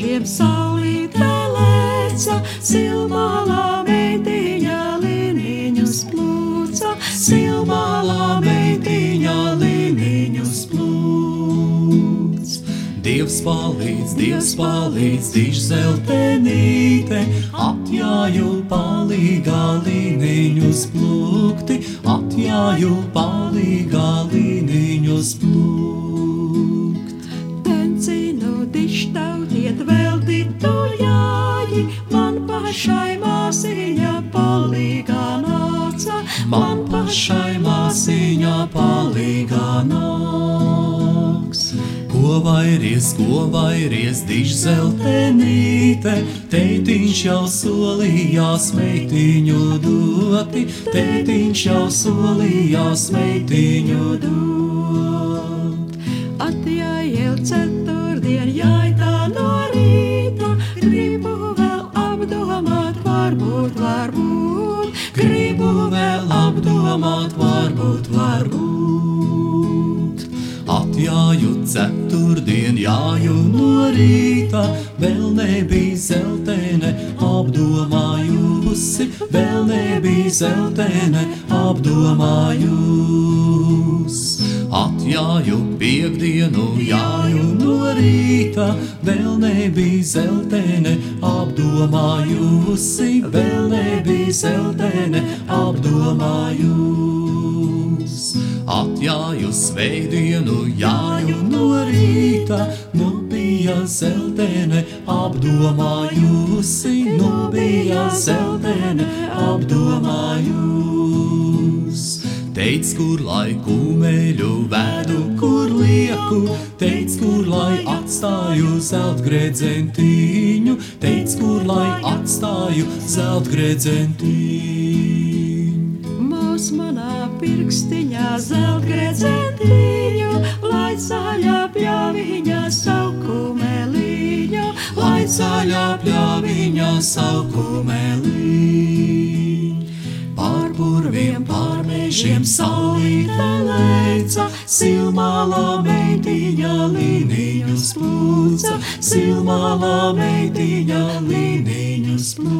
mežiem saulītē lēca, silmālā meitiņa liniņus plūca, silmālā meitiņa liniņus plūc. Dievs palīdz, Dievs palīdz, diž zeltenīte, atjāju palīgā līniņus plūkti, atjāju palīgā līniņus plūkt. Pašai māsiņa palīgā nāca, Man pašai māsīņā palīgā nāks. Ko vairies, ko vairies, diž zeltenīte, teitiņš jau solījās meitiņu doti, teitiņš jau solījās meitiņu dot. Apdomāt, varbūt, varbūt. Atjāju ceturtdien, jāju no rīta, vēl nebija zeltene apdomājusi, vēl nebija zeltene apdomājusi. Atjāju piekdienu, jāju no rīta, vēl nebija zeltene apdomājusi, vēl nebija zeltene apdomājusi. Atjāju svētdienu, jāju no rīta, nu bija zeltene apdomājusi, nu bija zeltene apdomājusi. Teic, kur lai kumeļu vedu, kur lieku, teic, kur lai atstāju zeltgredzentiņu, teic, kur lai atstāju zeltgredzentiņu. Mūs manā pirkstiņā zeltgredzentiņu, lai zaļā pļaviņā saukumeliņu, Lai zaļā pļāviņā saukumeliņu. Purviem, pār mežiem saulīte leica, silmālā meitiņa līniņus plūca, silmālā meitiņa līniņus plūca.